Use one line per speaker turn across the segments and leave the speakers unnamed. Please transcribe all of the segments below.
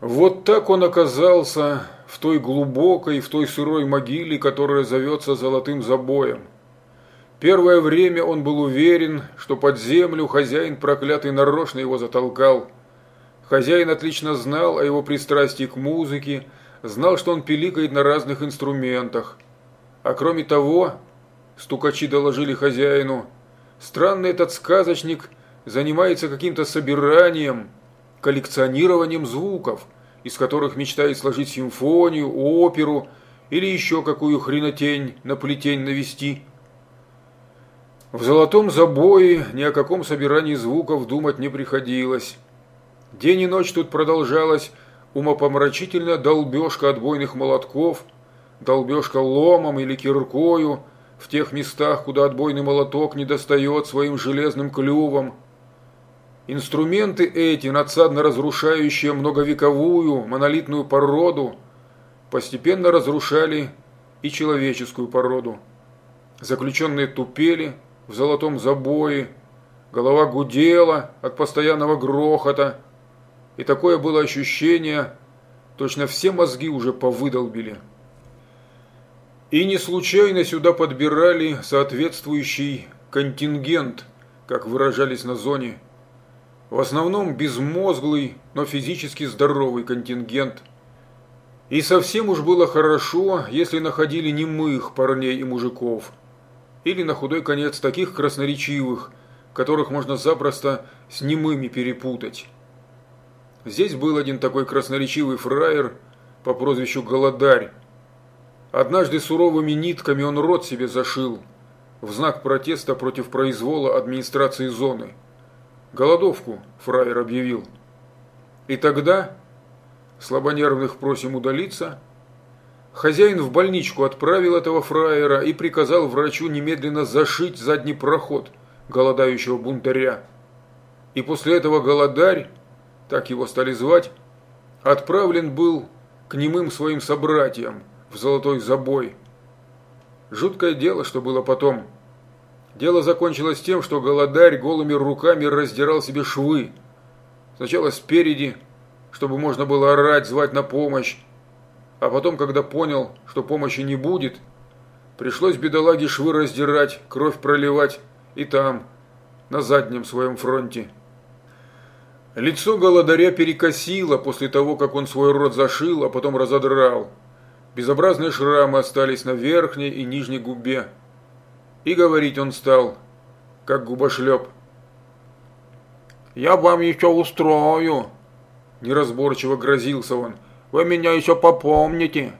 Вот так он оказался в той глубокой, в той сырой могиле, которая зовется Золотым Забоем. Первое время он был уверен, что под землю хозяин проклятый нарочно его затолкал. Хозяин отлично знал о его пристрастии к музыке, знал, что он пиликает на разных инструментах. А кроме того, стукачи доложили хозяину, странный этот сказочник занимается каким-то собиранием, коллекционированием звуков, из которых мечтает сложить симфонию, оперу или еще какую хренотень на плетень навести. В золотом забое ни о каком собирании звуков думать не приходилось. День и ночь тут продолжалась умопомрачительная долбежка отбойных молотков, долбежка ломом или киркою в тех местах, куда отбойный молоток не достает своим железным клювом – Инструменты эти, надсадно разрушающие многовековую монолитную породу, постепенно разрушали и человеческую породу. Заключенные тупели в золотом забое, голова гудела от постоянного грохота, и такое было ощущение, точно все мозги уже повыдолбили. И не случайно сюда подбирали соответствующий контингент, как выражались на зоне, в основном безмозглый, но физически здоровый контингент. И совсем уж было хорошо, если находили немых парней и мужиков. Или на худой конец таких красноречивых, которых можно запросто с немыми перепутать. Здесь был один такой красноречивый фраер по прозвищу Голодарь. Однажды суровыми нитками он рот себе зашил в знак протеста против произвола администрации зоны – Голодовку фраер объявил. И тогда, слабонервных просим удалиться, хозяин в больничку отправил этого фраера и приказал врачу немедленно зашить задний проход голодающего бунтаря. И после этого голодарь, так его стали звать, отправлен был к немым своим собратьям в золотой забой. Жуткое дело, что было потом – Дело закончилось тем, что голодарь голыми руками раздирал себе швы. Сначала спереди, чтобы можно было орать, звать на помощь. А потом, когда понял, что помощи не будет, пришлось бедолаге швы раздирать, кровь проливать и там, на заднем своем фронте. Лицо голодаря перекосило после того, как он свой рот зашил, а потом разодрал. Безобразные шрамы остались на верхней и нижней губе. И говорить он стал, как губошлеп. «Я вам еще устрою!» Неразборчиво грозился он. «Вы меня еще попомните!»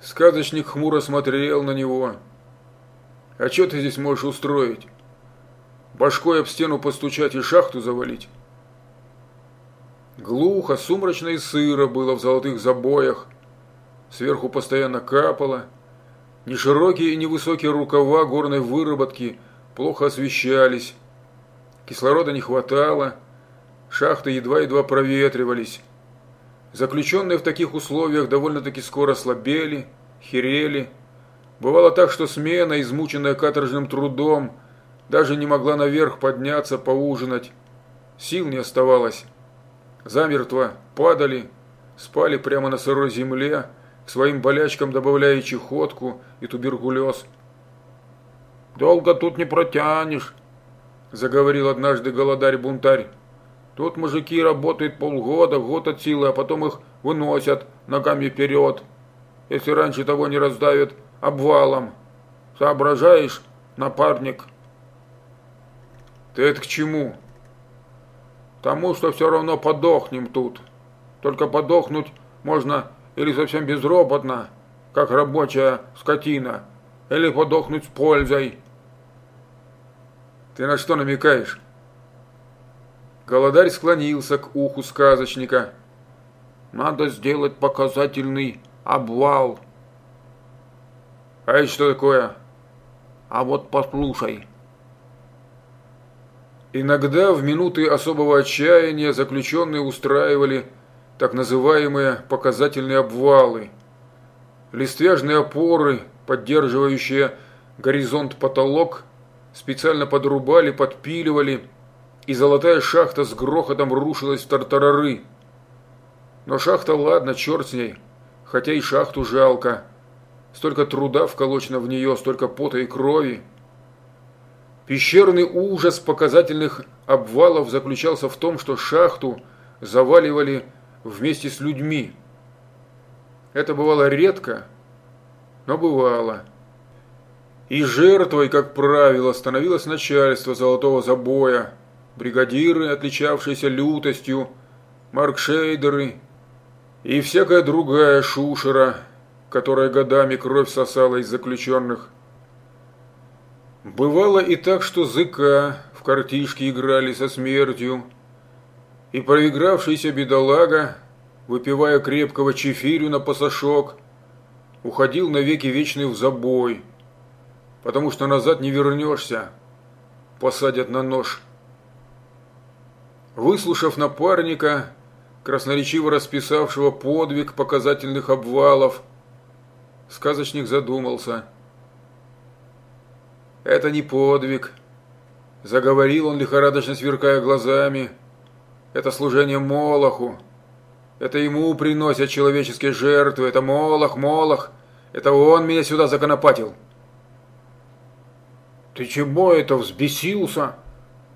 Сказочник хмуро смотрел на него. «А что ты здесь можешь устроить? Башкой об стену постучать и шахту завалить?» Глухо, сумрачно и сыро было в золотых забоях. Сверху постоянно капало. Неширокие и невысокие рукава горной выработки плохо освещались. Кислорода не хватало, шахты едва-едва проветривались. Заключенные в таких условиях довольно-таки скоро слабели, херели. Бывало так, что смена, измученная каторжным трудом, даже не могла наверх подняться, поужинать. Сил не оставалось. Замертво падали, спали прямо на сырой земле, к своим болячкам добавляя чехотку и туберкулез. «Долго тут не протянешь», – заговорил однажды голодарь-бунтарь. «Тут мужики работают полгода, год от силы, а потом их выносят ногами вперед, если раньше того не раздавят обвалом. Соображаешь, напарник?» «Ты это к чему?» «Тому, что все равно подохнем тут. Только подохнуть можно или совсем безропотно, как рабочая скотина, или подохнуть с пользой. Ты на что намекаешь? Голодарь склонился к уху сказочника. Надо сделать показательный обвал. А это что такое? А вот послушай. Иногда в минуты особого отчаяния заключенные устраивали так называемые показательные обвалы, листвяжные опоры, поддерживающие горизонт-потолок, специально подрубали, подпиливали, и золотая шахта с грохотом рушилась в тартарары. Но шахта ладно, черт с ней, хотя и шахту жалко. Столько труда вколочено в нее, столько пота и крови. Пещерный ужас показательных обвалов заключался в том, что шахту заваливали вместе с людьми. Это бывало редко, но бывало. И жертвой, как правило, становилось начальство золотого забоя, бригадиры, отличавшиеся лютостью, маркшейдеры и всякая другая шушера, которая годами кровь сосала из заключенных. Бывало и так, что зыка в картишки играли со смертью, и проигравшийся бедолага, выпивая крепкого чефирю на пасашок, уходил навеки вечный в забой, потому что назад не вернешься, посадят на нож. Выслушав напарника, красноречиво расписавшего подвиг показательных обвалов, сказочник задумался. «Это не подвиг», – заговорил он, лихорадочно сверкая глазами. «Это служение Молоху. Это ему приносят человеческие жертвы. Это Молох, Молох. Это он меня сюда законопатил». «Ты чего это взбесился?»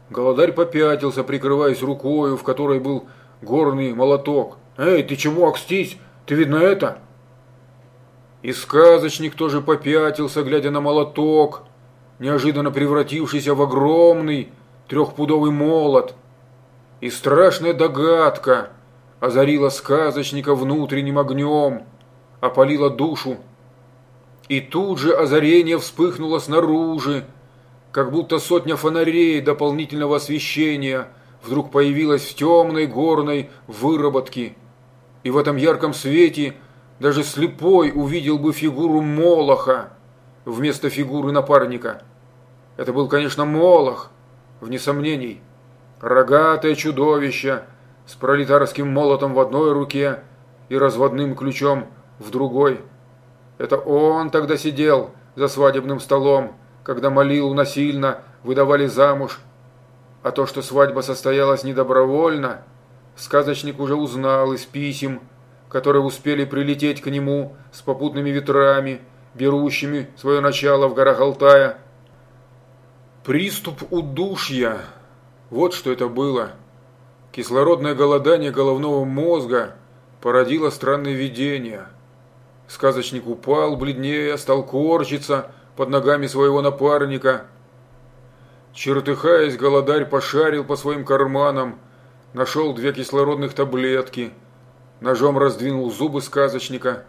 Голодарь попятился, прикрываясь рукою, в которой был горный молоток. «Эй, ты чего окстись? Ты, видно, это?» И сказочник тоже попятился, глядя на молоток, неожиданно превратившийся в огромный трехпудовый молот. И страшная догадка озарила сказочника внутренним огнем, опалила душу. И тут же озарение вспыхнуло снаружи, как будто сотня фонарей дополнительного освещения вдруг появилась в темной горной выработке. И в этом ярком свете даже слепой увидел бы фигуру Молоха вместо фигуры напарника. Это был, конечно, Молох, вне сомнений. Рогатое чудовище с пролетарским молотом в одной руке и разводным ключом в другой. Это он тогда сидел за свадебным столом, когда молил насильно, выдавали замуж. А то, что свадьба состоялась недобровольно, сказочник уже узнал из писем, которые успели прилететь к нему с попутными ветрами, берущими свое начало в горах Алтая. Приступ удушья. Вот что это было. Кислородное голодание головного мозга породило странные видения. Сказочник упал, бледнее, стал корчиться, под ногами своего напарника. Чертыхаясь, голодарь пошарил по своим карманам, нашел две кислородных таблетки, ножом раздвинул зубы сказочника,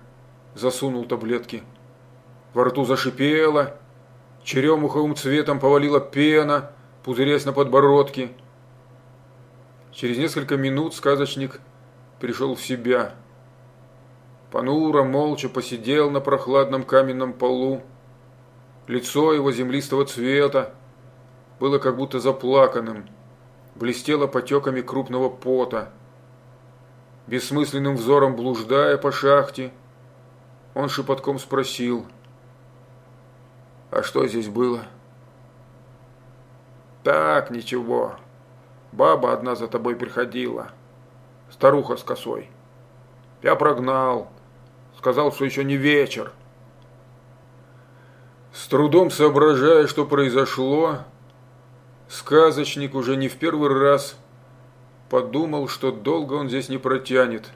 засунул таблетки. Во рту зашипело, черемуховым цветом повалила пена, пузырясь на подбородке. Через несколько минут сказочник пришел в себя. Понуро, молча посидел на прохладном каменном полу, Лицо его землистого цвета было как будто заплаканным, блестело потеками крупного пота. Бессмысленным взором блуждая по шахте, он шепотком спросил, «А что здесь было?» «Так, ничего. Баба одна за тобой приходила. Старуха с косой. Я прогнал. Сказал, что еще не вечер. С трудом соображая, что произошло, сказочник уже не в первый раз подумал, что долго он здесь не протянет.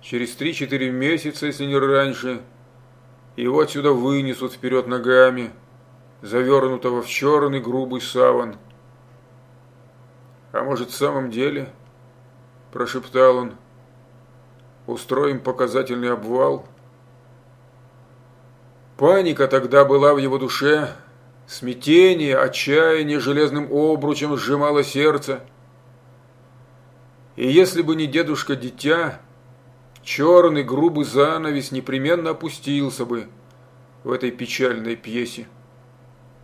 Через три-четыре месяца, если не раньше, его отсюда вынесут вперед ногами, завернутого в черный грубый саван. «А может, в самом деле?» – прошептал он. «Устроим показательный обвал?» Паника тогда была в его душе, смятение, отчаяние железным обручем сжимало сердце. И если бы не дедушка-дитя, черный грубый занавес непременно опустился бы в этой печальной пьесе.